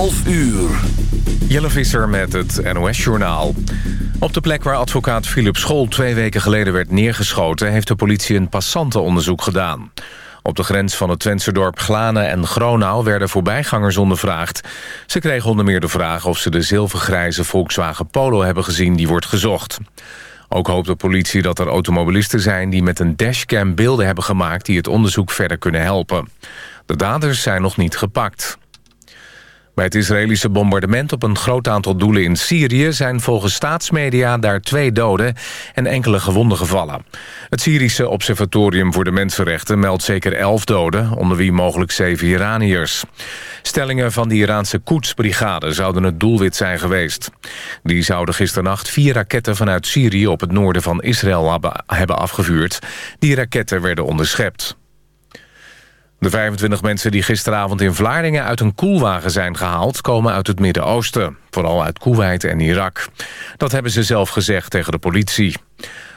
11 uur. Jelle Visser met het NOS-journaal. Op de plek waar advocaat Philip School twee weken geleden werd neergeschoten... heeft de politie een passantenonderzoek gedaan. Op de grens van het Twentse dorp Glane en Gronau werden voorbijgangers ondervraagd. Ze kregen onder meer de vraag of ze de zilvergrijze Volkswagen Polo hebben gezien die wordt gezocht. Ook hoopt de politie dat er automobilisten zijn die met een dashcam beelden hebben gemaakt... die het onderzoek verder kunnen helpen. De daders zijn nog niet gepakt. Bij het Israëlische bombardement op een groot aantal doelen in Syrië... zijn volgens staatsmedia daar twee doden en enkele gewonden gevallen. Het Syrische Observatorium voor de Mensenrechten meldt zeker elf doden... onder wie mogelijk zeven Iraniërs. Stellingen van de Iraanse Quds-brigade zouden het doelwit zijn geweest. Die zouden gisternacht vier raketten vanuit Syrië... op het noorden van Israël hebben afgevuurd. Die raketten werden onderschept. De 25 mensen die gisteravond in Vlaardingen uit een koelwagen zijn gehaald... komen uit het Midden-Oosten, vooral uit Kuwait en Irak. Dat hebben ze zelf gezegd tegen de politie.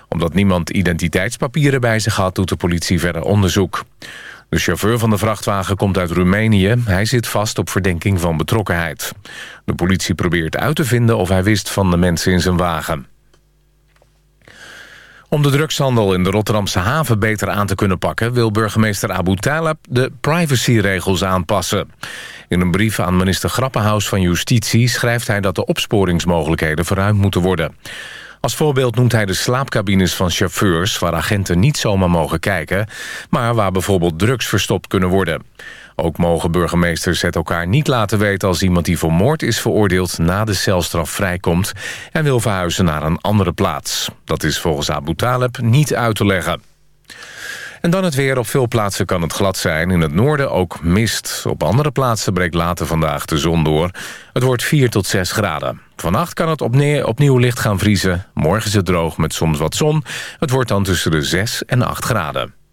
Omdat niemand identiteitspapieren bij zich had... doet de politie verder onderzoek. De chauffeur van de vrachtwagen komt uit Roemenië. Hij zit vast op verdenking van betrokkenheid. De politie probeert uit te vinden of hij wist van de mensen in zijn wagen. Om de drugshandel in de Rotterdamse haven beter aan te kunnen pakken... wil burgemeester Abu Talib de privacyregels aanpassen. In een brief aan minister Grappenhaus van Justitie... schrijft hij dat de opsporingsmogelijkheden verruimd moeten worden. Als voorbeeld noemt hij de slaapcabines van chauffeurs... waar agenten niet zomaar mogen kijken... maar waar bijvoorbeeld drugs verstopt kunnen worden. Ook mogen burgemeesters het elkaar niet laten weten... als iemand die voor moord is veroordeeld na de celstraf vrijkomt... en wil verhuizen naar een andere plaats. Dat is volgens Abu Taleb niet uit te leggen. En dan het weer. Op veel plaatsen kan het glad zijn. In het noorden ook mist. Op andere plaatsen breekt later vandaag de zon door. Het wordt 4 tot 6 graden. Vannacht kan het opnieuw licht gaan vriezen. Morgen is het droog met soms wat zon. Het wordt dan tussen de 6 en 8 graden.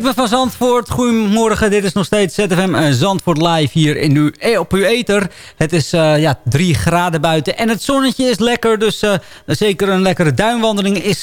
Ritme van Zandvoort. Goedemorgen, dit is nog steeds ZFM eh, Zandvoort live hier in uw, eh, op uw ether. Het is uh, ja, drie graden buiten en het zonnetje is lekker. Dus zeker een lekkere duinwandeling is,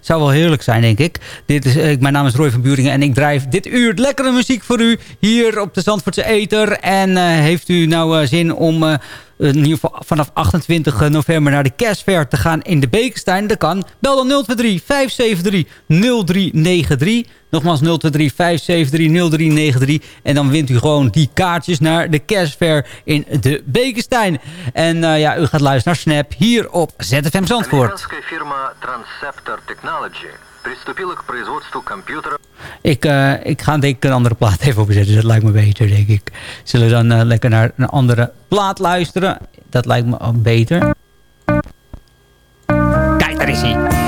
zou wel heerlijk zijn, denk ik. Dit is, mijn naam is Roy van Buringen en ik drijf dit uur lekkere muziek voor u hier op de Zandvoortse ether. En heeft u nou zin om in ieder geval vanaf 28 november naar de kerstver te gaan in de Bekenstein. Dat kan. Bel dan 023 573 0393. Nogmaals 023 573 0393. En dan wint u gewoon die kaartjes naar de kerstver in de Bekenstein. En uh, ja, u gaat luisteren naar Snap hier op ZFM Zandvoort. firma Transceptor Technology приступила к производству компьютера. ik, uh, ik ga denk ik een andere plaat even opzetten. Dat lijkt me beter, denk ik. Zullen we dan uh, lekker naar een andere plaat luisteren? Dat lijkt me beter. Kijk, daar is hij.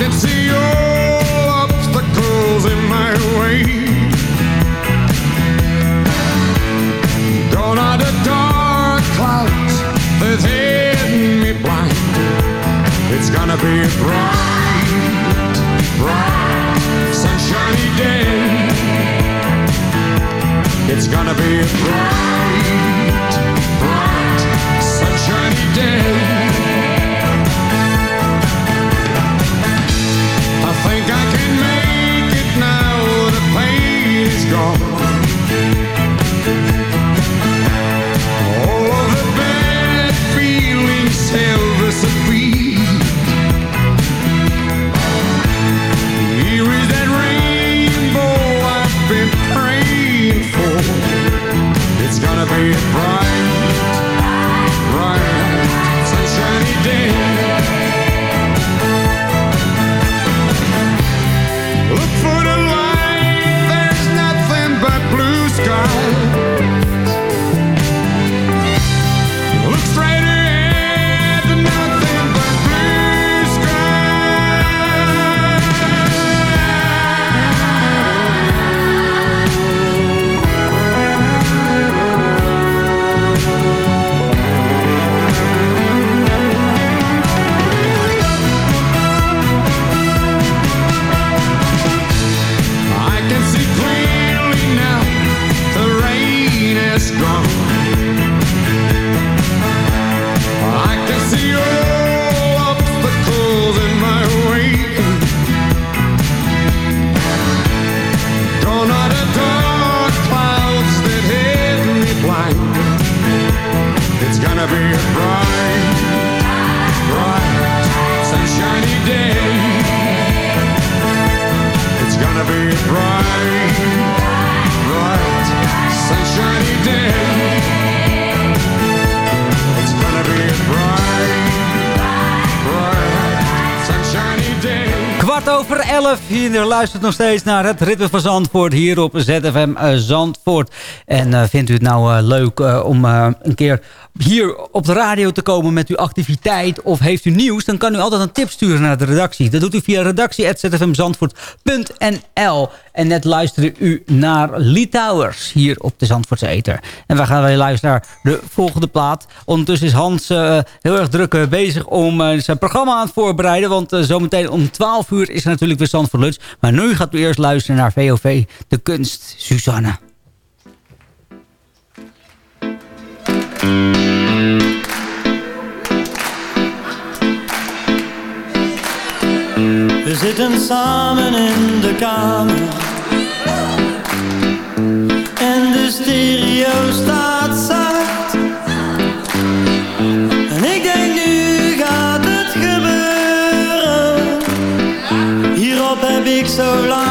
can see all obstacles in my way. Gone are the dark clouds that's hidden me blind. It's gonna be a bright, bright, sunshiny day. It's gonna be a bright. wanna be Kwart over elf. Hier luistert nog steeds naar het Ritme van Zandvoort. Hier op ZFM eh, Zandvoort. En eh, vindt u het nou eh, leuk om een keer hier op de radio te komen met uw activiteit? Of heeft u nieuws? Dan kan u altijd een tip sturen naar de redactie. Dat doet u via redactie.zfmzandvoort.nl En net luisterde u naar Lee Towers hier op de Zandvoortse Eter. En wij gaan weer luisteren naar de volgende plaat. Ondertussen is Hans eh, heel erg druk eh, bezig om eh, zijn programma aan het voorbereiden. Want zometeen om 12 uur is er natuurlijk weer Zandvoort Lunch. Maar nu gaat u eerst luisteren naar VOV De Kunst, Suzanne. We zitten samen in de kamer stereo staat zacht. En ik denk nu gaat het gebeuren. Hierop heb ik zo lang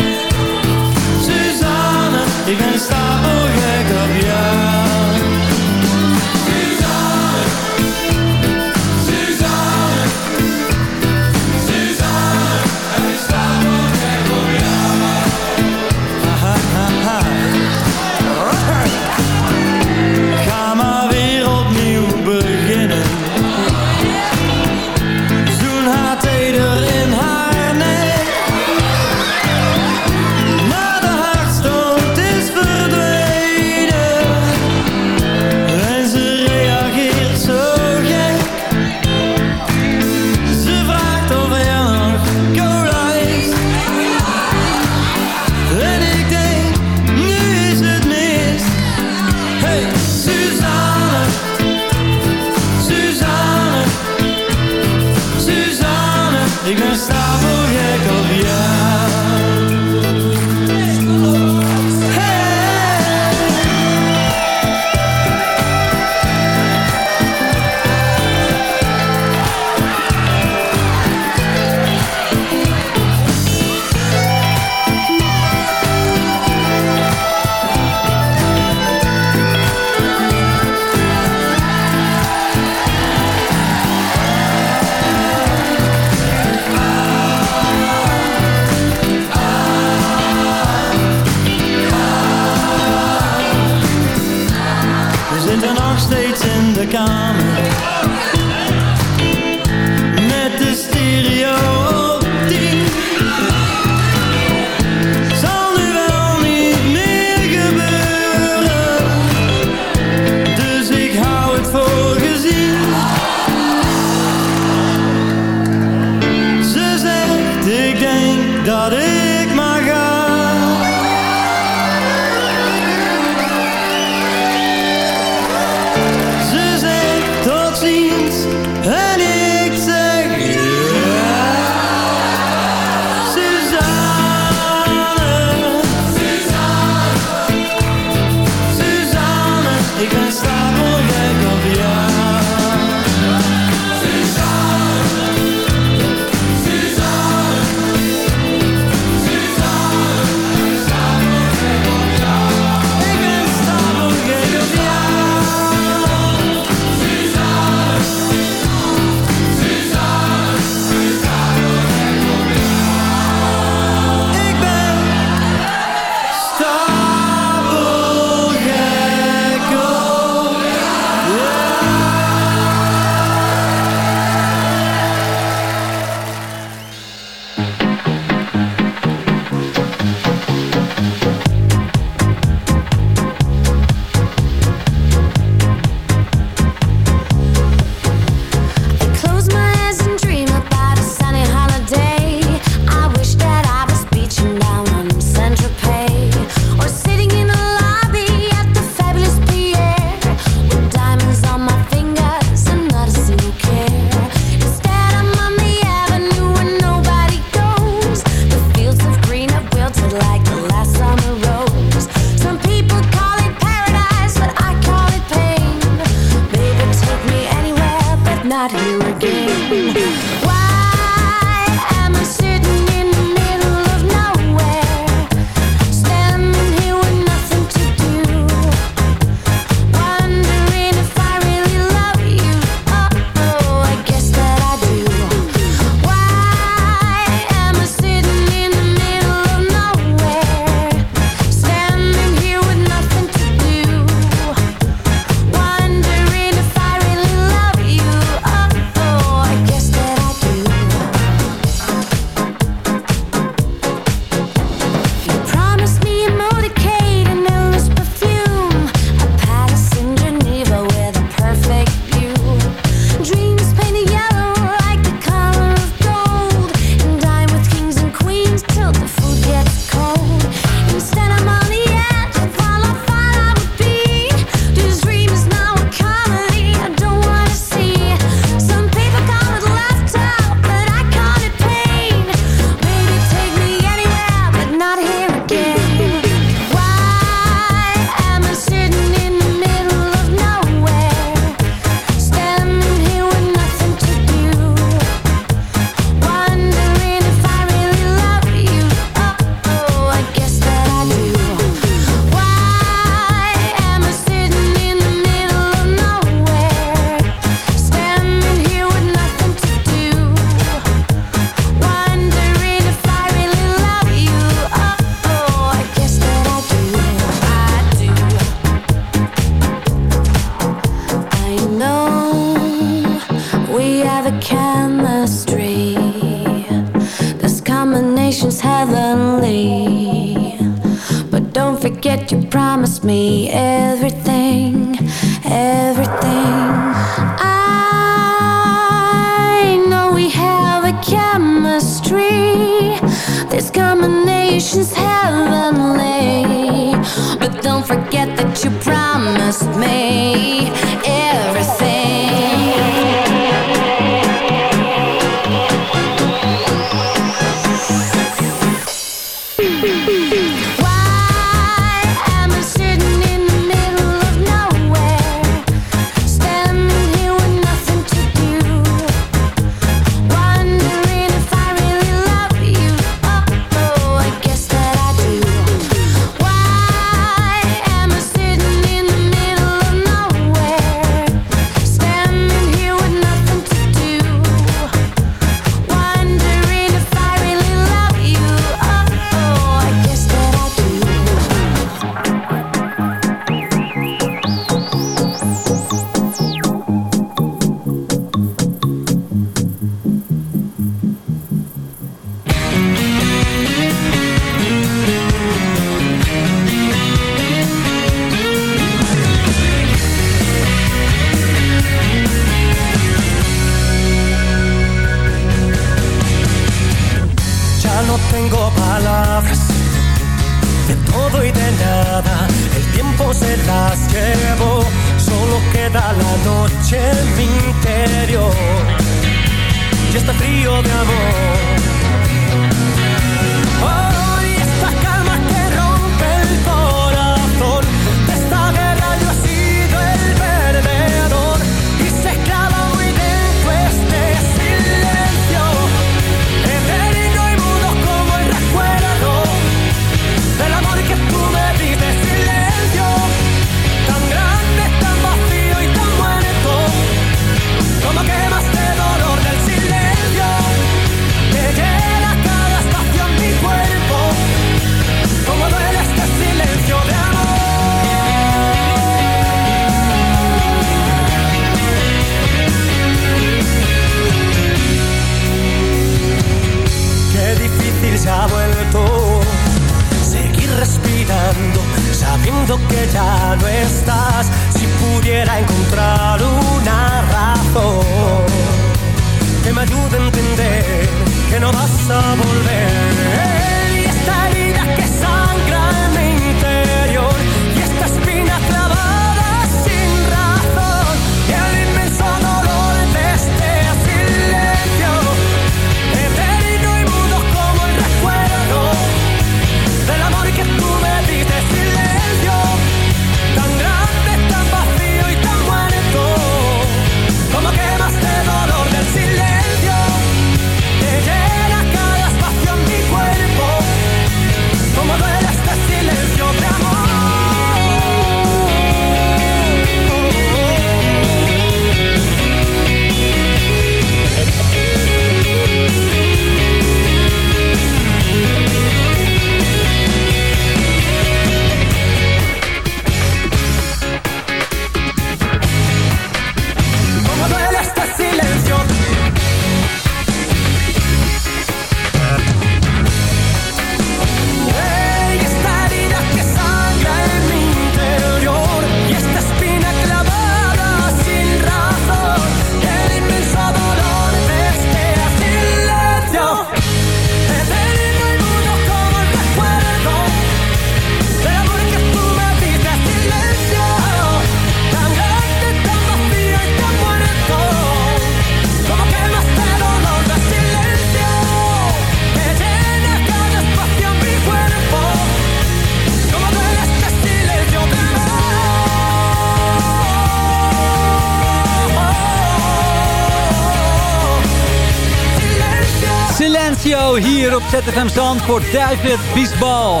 ZFM Zandvoort, David Biesbal.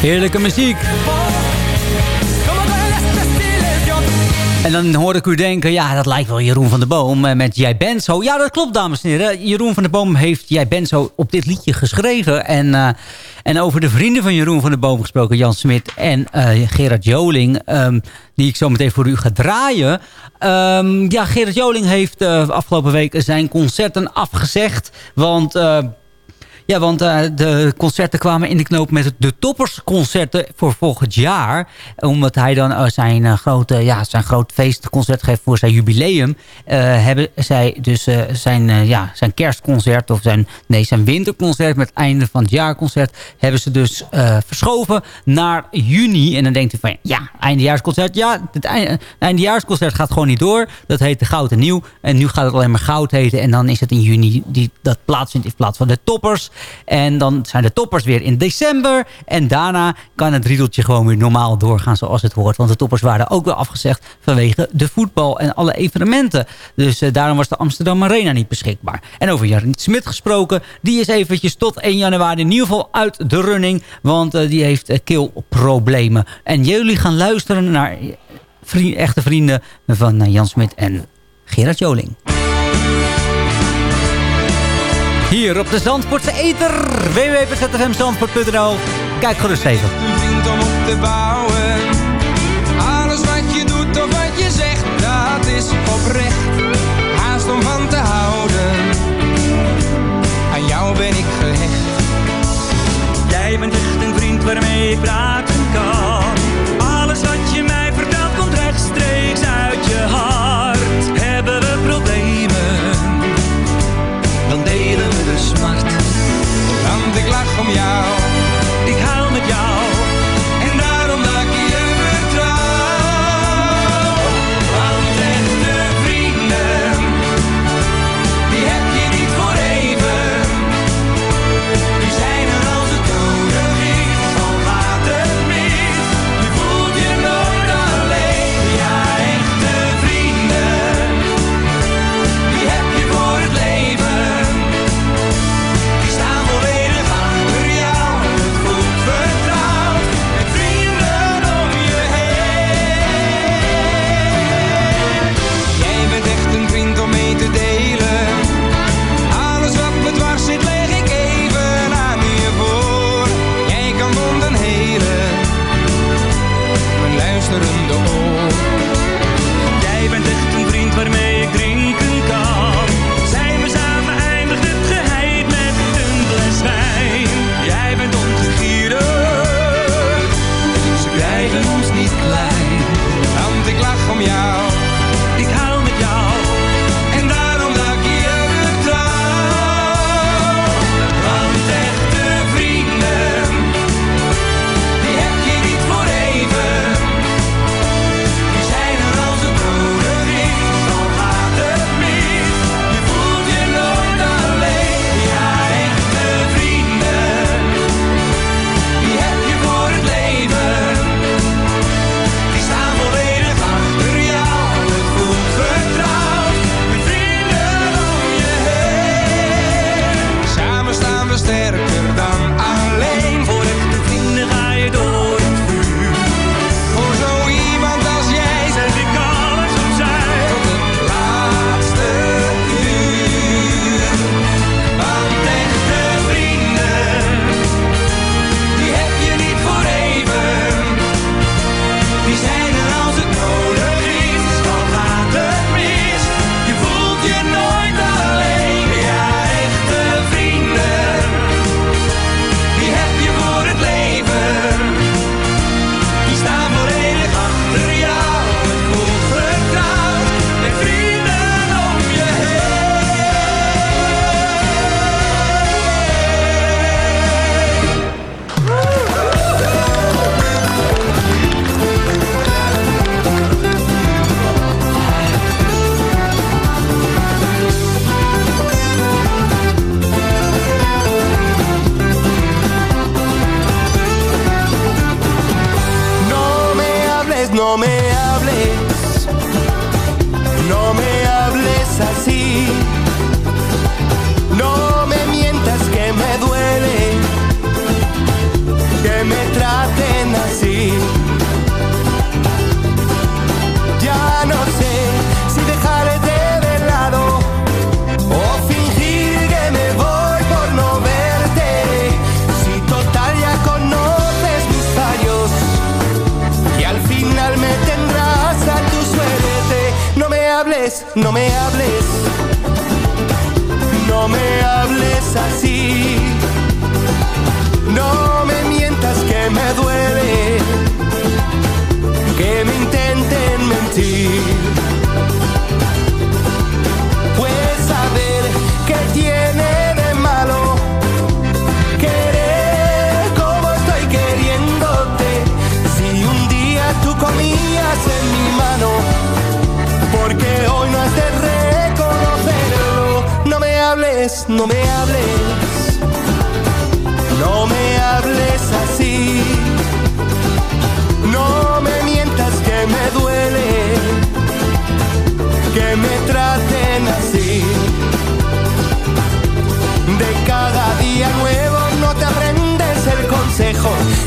Heerlijke muziek. En dan hoorde ik u denken, ja, dat lijkt wel Jeroen van der Boom eh, met Jij bent zo. Ja, dat klopt, dames en heren. Jeroen van der Boom heeft Jij bent zo op dit liedje geschreven. En eh, en over de vrienden van Jeroen van der Boom gesproken, Jan Smit en eh, Gerard Joling, ehm, die ik zo meteen voor u ga draaien. Ehm, ja, Gerard Joling heeft eh, afgelopen week zijn concerten afgezegd, want... ja, want eh, de concerten kwamen in de knoop met de toppersconcerten voor volgend jaar. Omdat hij dan eh, zijn, eh, grote, ja, zijn groot feestconcert geeft voor zijn jubileum. hebben zij dus zijn, ja, zijn kerstconcert of zijn, nee, zijn winterconcert met einde van het jaarconcert hebben ze dus verschoven naar juni. En dan denkt u van ja, eindejaarsconcert. Ja, het einde- eindejaarsconcert gaat gewoon niet door. Dat heet de Goud en Nieuw. En nu gaat het alleen maar Goud heten. En dan is het in juni die dat plaatsvindt in plaats van de toppers. En dan zijn de toppers weer in december. En daarna kan het riedeltje gewoon weer normaal doorgaan zoals het hoort. Want de toppers waren ook weer afgezegd vanwege de voetbal en alle evenementen. Dus eh, daarom was de Amsterdam Arena niet beschikbaar. En over Jan Smit gesproken. Die is eventjes tot 1 januari in ieder geval uit de running. Want eh, die heeft eh, keelproblemen. En jullie gaan luisteren naar echte vrienden van Jan Smit en Gerard Joling. Hier op de Zandvoortse Eter. www.zfmzandvoort.nl Kijk gerust even. Een vriend om op te bouwen. Alles wat je doet of wat je zegt, dat is oprecht. Haast om van te houden. Aan jou ben ik gehecht. Jij bent echt een vriend waarmee ik praten om.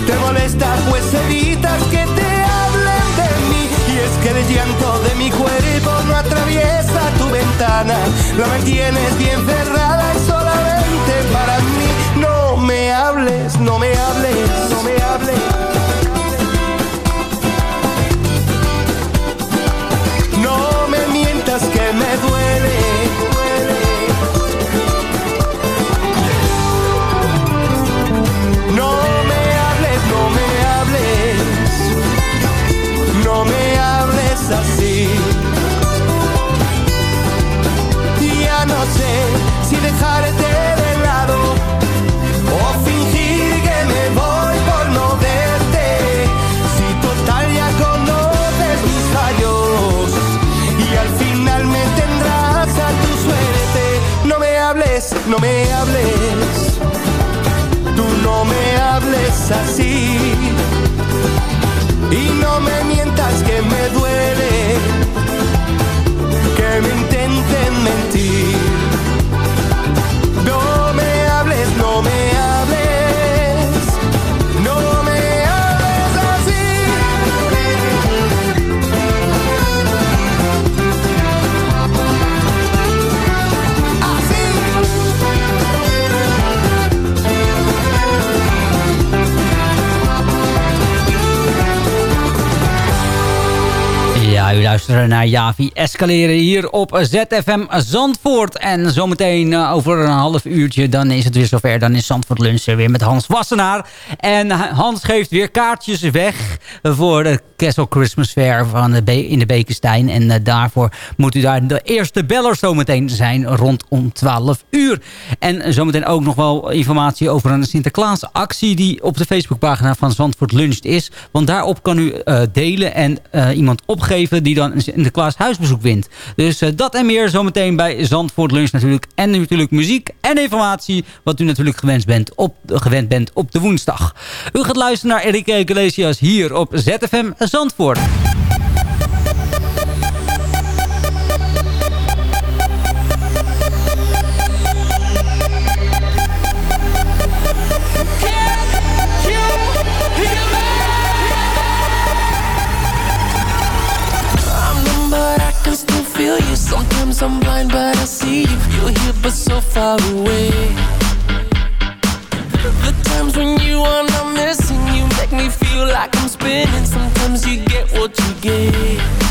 Te molesta pues evitas que te hablen de mí. Y es que el llanto de mi cuerpo no atraviesa tu ventana. La mantienes bien cerrada y solamente para mí. No me hables, no me hables. Me duele. Que me intenten mentir. Luistert naar Javi Escaleren hier op ZFM Zandvoort. En zometeen eh, over een half uurtje, dan is het weer zover. Dan is Zandvoort Lunch er weer met Hans Wassenaar. En Hans geeft weer kaartjes weg voor de Castle Christmas Fair van de in de Bekenstein. En eh, daarvoor moet u daar de eerste beller zometeen zijn rondom 12 uur. En zometeen ook nog wel informatie over een Sinterklaas actie die op de Facebookpagina van Zandvoort Lunch is. Want daarop kan u eh, delen en iemand opgeven die dan een Sinterklaas huisbezoek wint. Dus eh, dat en meer zometeen bij Zandvoort Lunch natuurlijk. En natuurlijk muziek en informatie wat u natuurlijk gewend bent op, gewend bent op de woensdag. U gaat luisteren naar Enrique Iglesias hier op ZFM Zandvoort. But so far away. The times when you are not missing, you make me feel like I'm spinning. Sometimes you get what you get.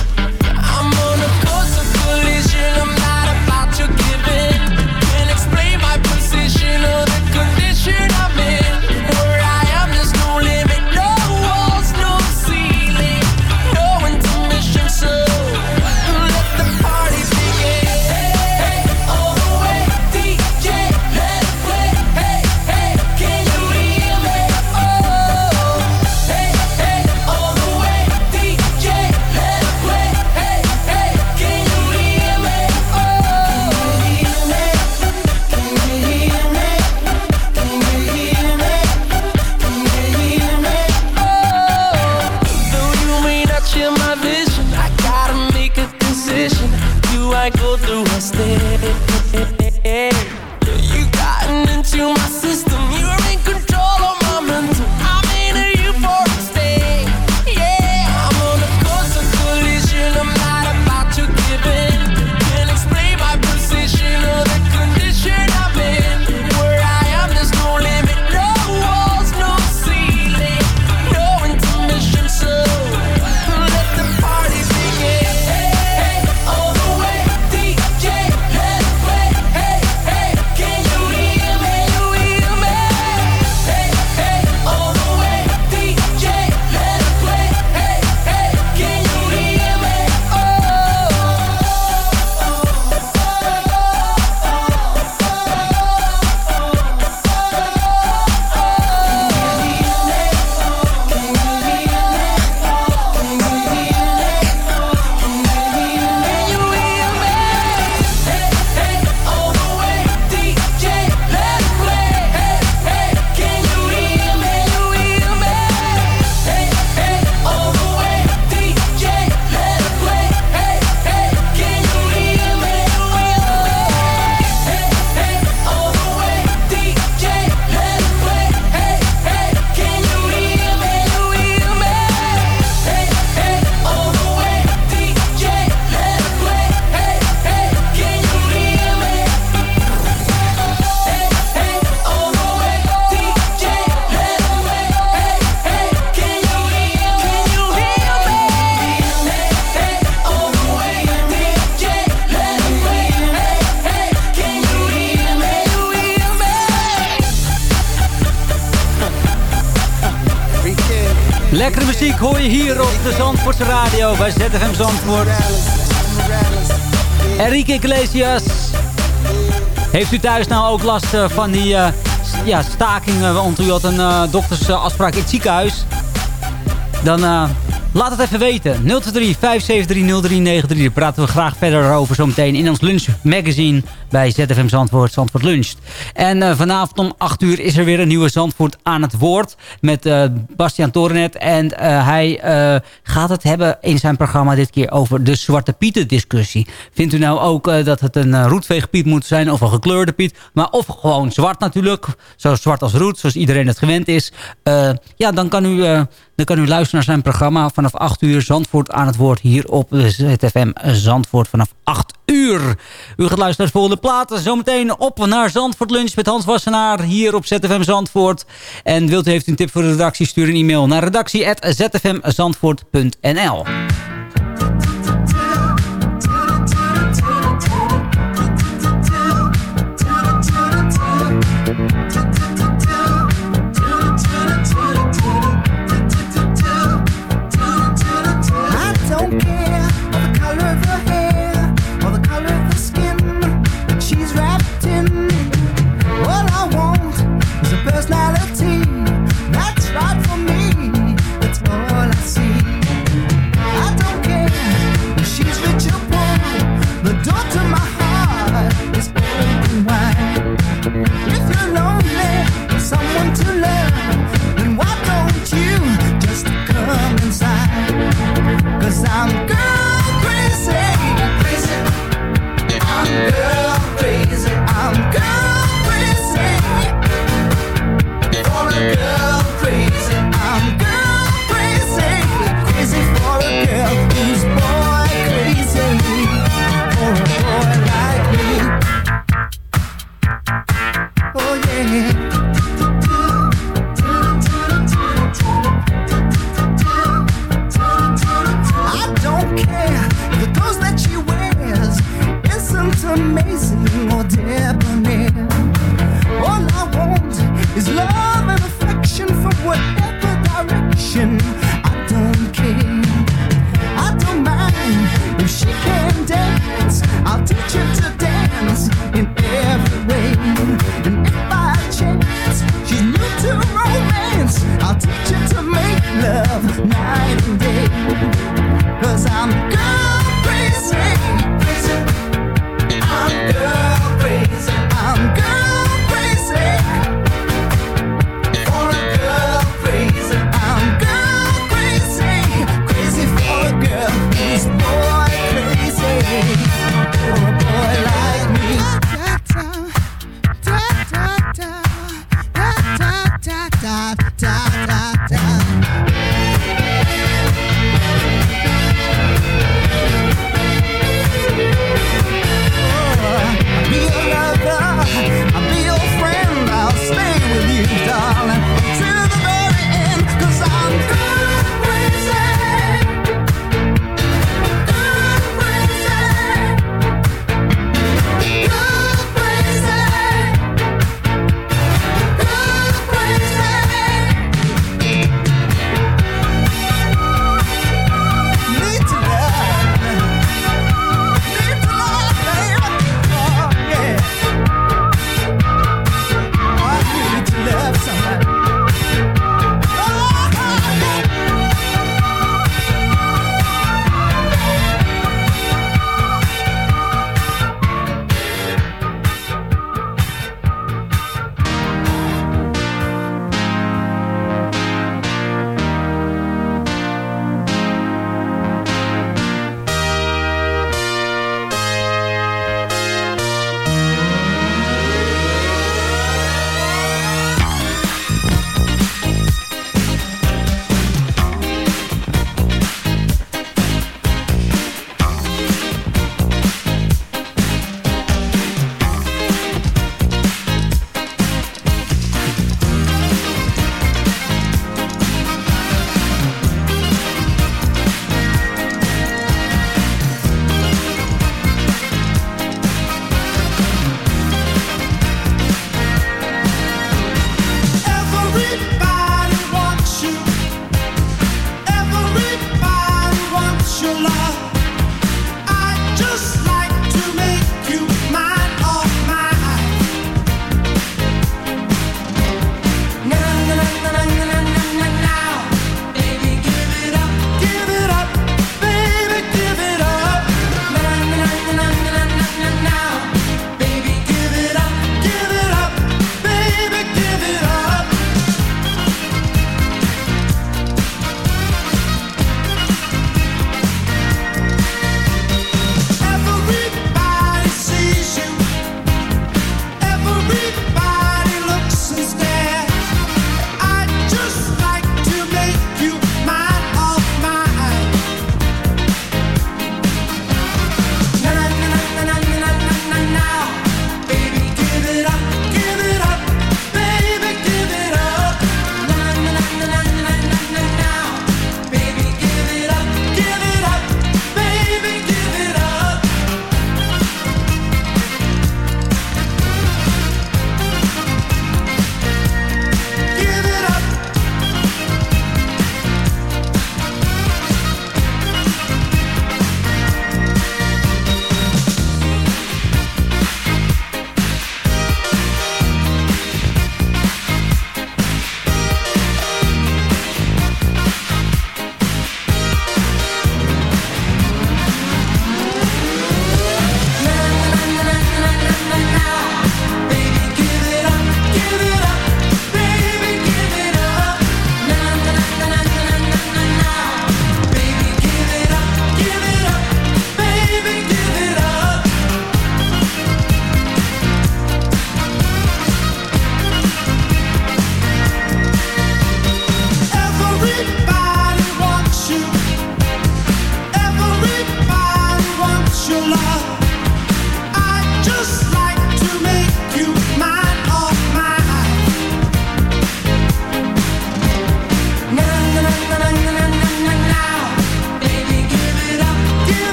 Lekkere muziek hoor je hier op de Zandvoortse radio bij ZFM Zandvoort. Enrique Iglesias. Heeft u thuis nou ook last eh, van die eh, ja, stakingen? Want u had een eh, doktersafspraak in het ziekenhuis. Dan eh, laat het even weten. 023 573 0393. Daar praten we graag verder over zometeen in ons lunch magazine bij ZFM Zandvoort, Zandvoort Luncht. En eh, vanavond om 8 uur is er weer een nieuwe Zandvoort aan het woord met eh, Bastiaan Torenet. En eh, hij gaat het hebben in zijn programma dit keer over de Zwarte Pieten discussie. Vindt u nou ook dat het een roetveegpiet moet zijn of een gekleurde piet? Maar of gewoon zwart natuurlijk, zo zwart als roet, zoals iedereen het gewend is. Ja, dan kan u... dan kan u luisteren naar zijn programma vanaf 8 uur Zandvoort aan het woord hier op ZFM Zandvoort vanaf 8 uur. U gaat luisteren naar de volgende platen. Zometeen op naar Zandvoort Lunch met Hans Wassenaar hier op ZFM Zandvoort. En wilt u heeft een tip voor de redactie, stuur een e-mail naar redactie.zfmzandvoort.nl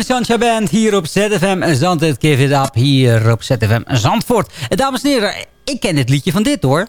en Sunshine Band hier op ZFM Zandvoort. Give it up hier op ZFM Zandvoort. En dames en heren, ik ken het liedje van dit hoor.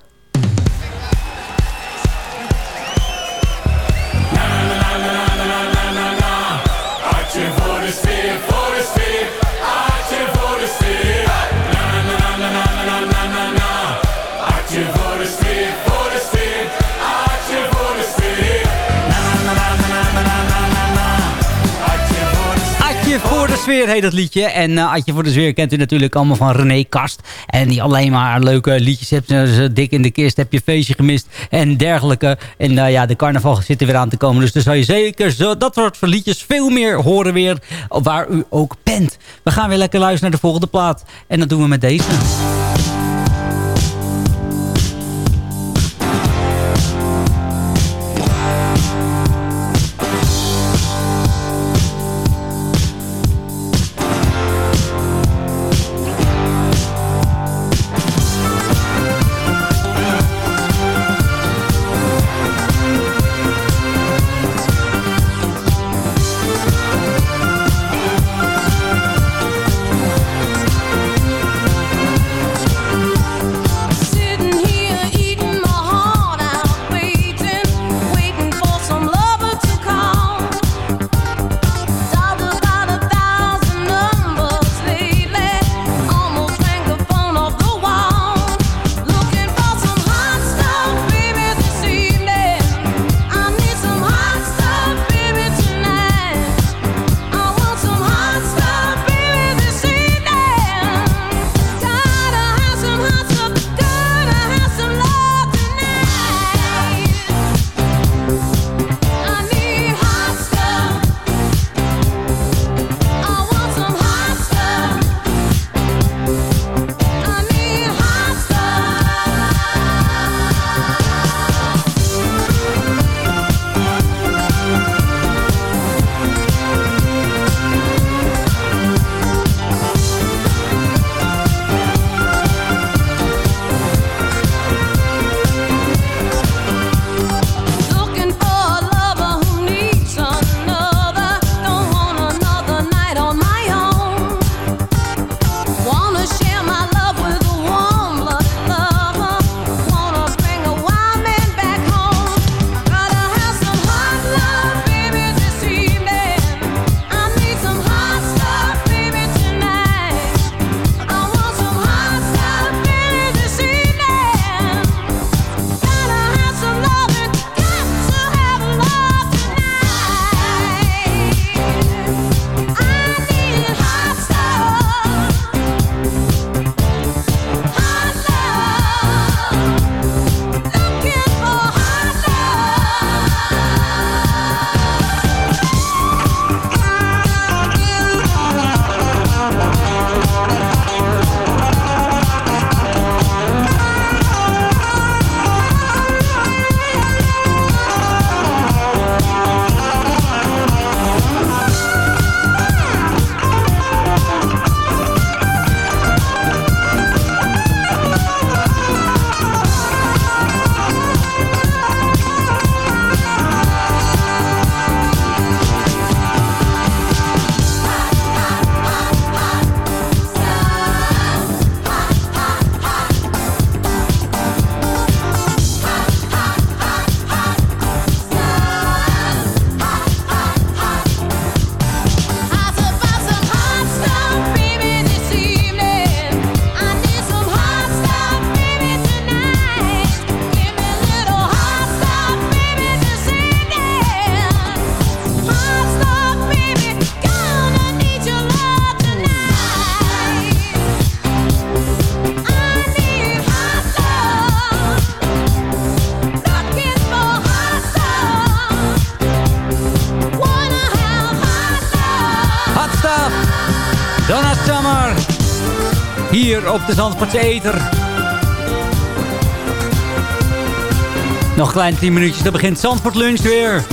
Sfeer heet dat liedje. En eh Atje voor de sfeer kent u natuurlijk allemaal van René Kast. En die alleen maar leuke liedjes hebt. zoals, eh, dik in de kist, heb je feestje gemist en dergelijke. En eh, ja, de carnaval zit er weer aan te komen. Dus dan zal je zeker zo, dat soort liedjes veel meer horen weer. Waar u ook bent. We gaan weer lekker luisteren naar de volgende plaat. En dat doen we met deze. Op de Zandvoortse Eter. Nog een klein 10 minuutjes, dan begint Zandvoort Lunch weer.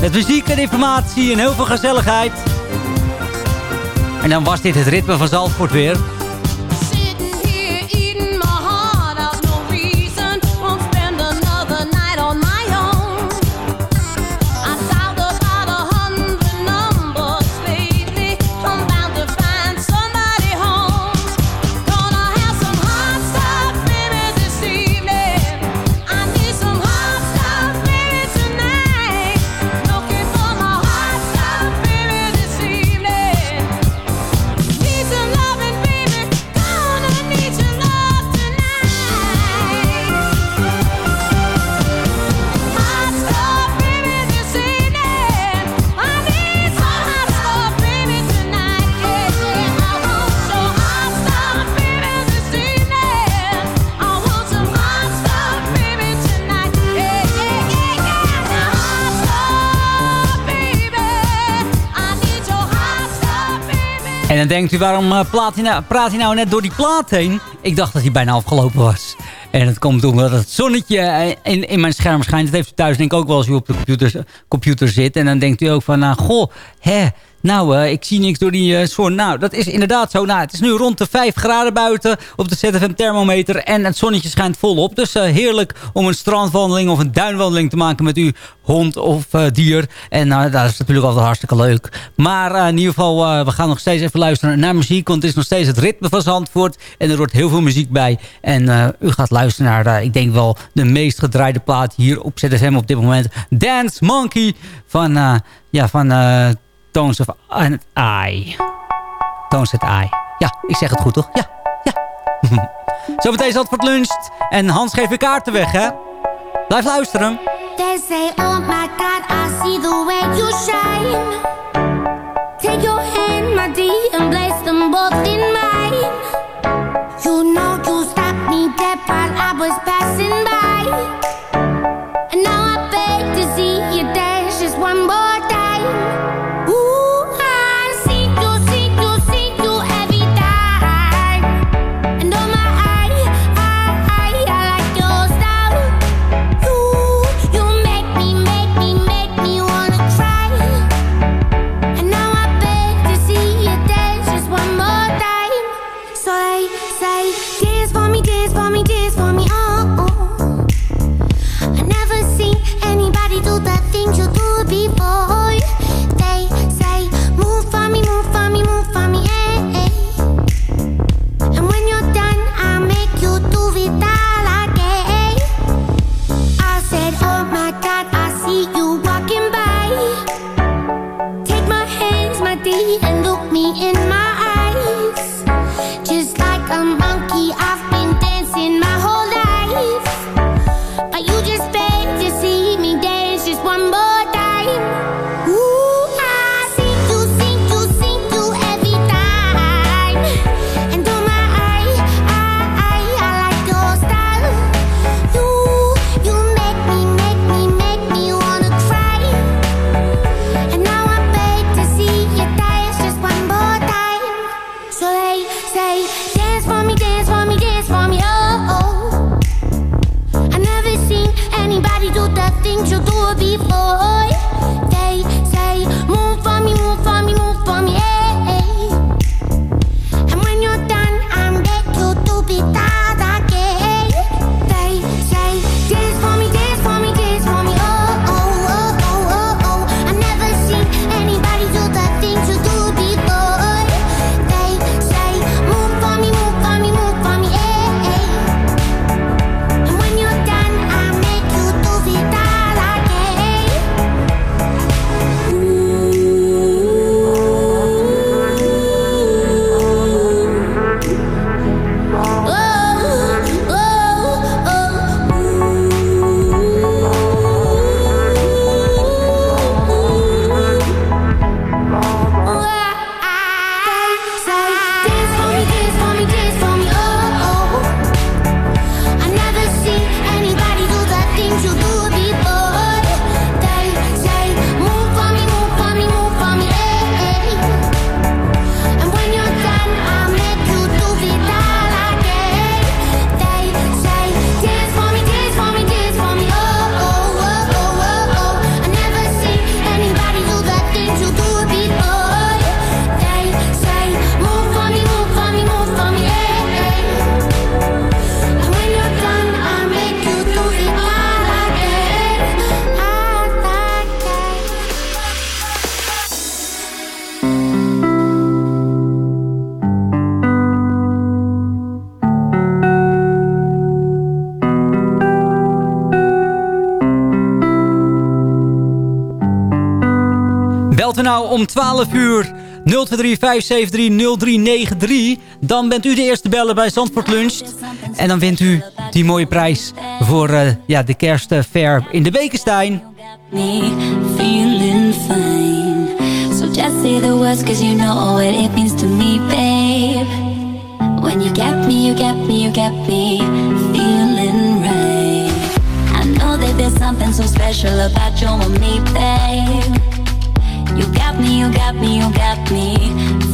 Met muziek en informatie en heel veel gezelligheid. En dan was dit het ritme van Zandvoort weer. En dan denkt u, waarom eh, praat hij, nou, praat hij nou net door die plaat heen? Ik dacht dat hij bijna afgelopen was. En het komt omdat het zonnetje eh, in, in mijn scherm schijnt. Dat heeft u thuis denk ik ook wel als u op de computer, computer zit. En dan denkt u ook van, nou, goh, hè, nou, eh, ik zie niks door die zon. Nou, dat is inderdaad zo. Nou, het is nu rond de 5 graden buiten op de ZFM thermometer. En het zonnetje schijnt volop. Dus eh, heerlijk om een strandwandeling of een duinwandeling te maken met uw hond of dier. En nou, dat is natuurlijk altijd hartstikke leuk. Maar in ieder geval, we gaan nog steeds even luisteren naar muziek. Want het is nog steeds het ritme van Zandvoort. En er wordt heel veel muziek bij. En u gaat luisteren naar, ik denk wel, de meest gedraaide plaat hier op ZFM op dit moment. Dance Monkey van, ja, van Tones of an Eye. Tones of Eye. Ja, ik zeg het goed toch? Ja, ja. Zometeen Zandvoort luncht. En Hans geeft weer kaarten weg, hè? Blijf luisteren. Say, oh my God, I see the way you shine. Nou om 12 uur 023-573-0393. Dan bent u de eerste beller bij Zandvoort Lunch. En dan wint u die mooie prijs voor eh, ja, de kerstfair in de Bekenstein. When you get me, you get me, you get me feeling right. I know that there's something so special about you and me, babe. You got me, you got me, you got me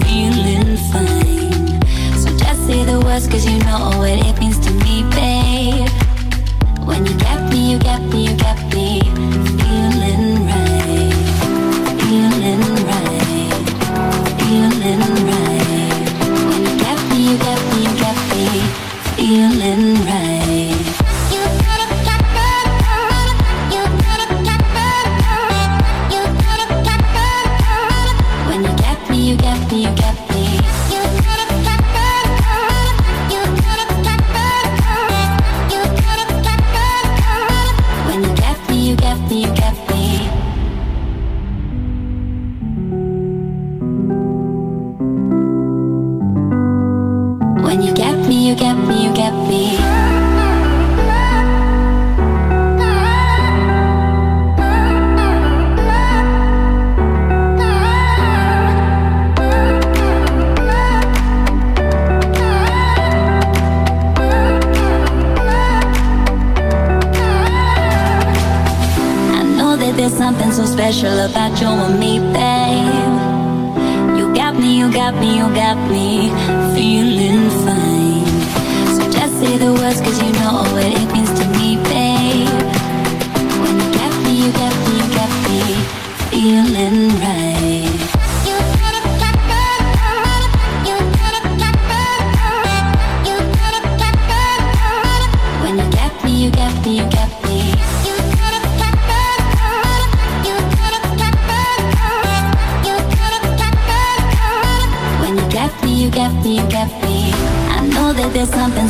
feeling fine. So just say the words cause you know what it means to me, babe. When you got me, you got me, you got me feeling right. Feeling right. Feeling right.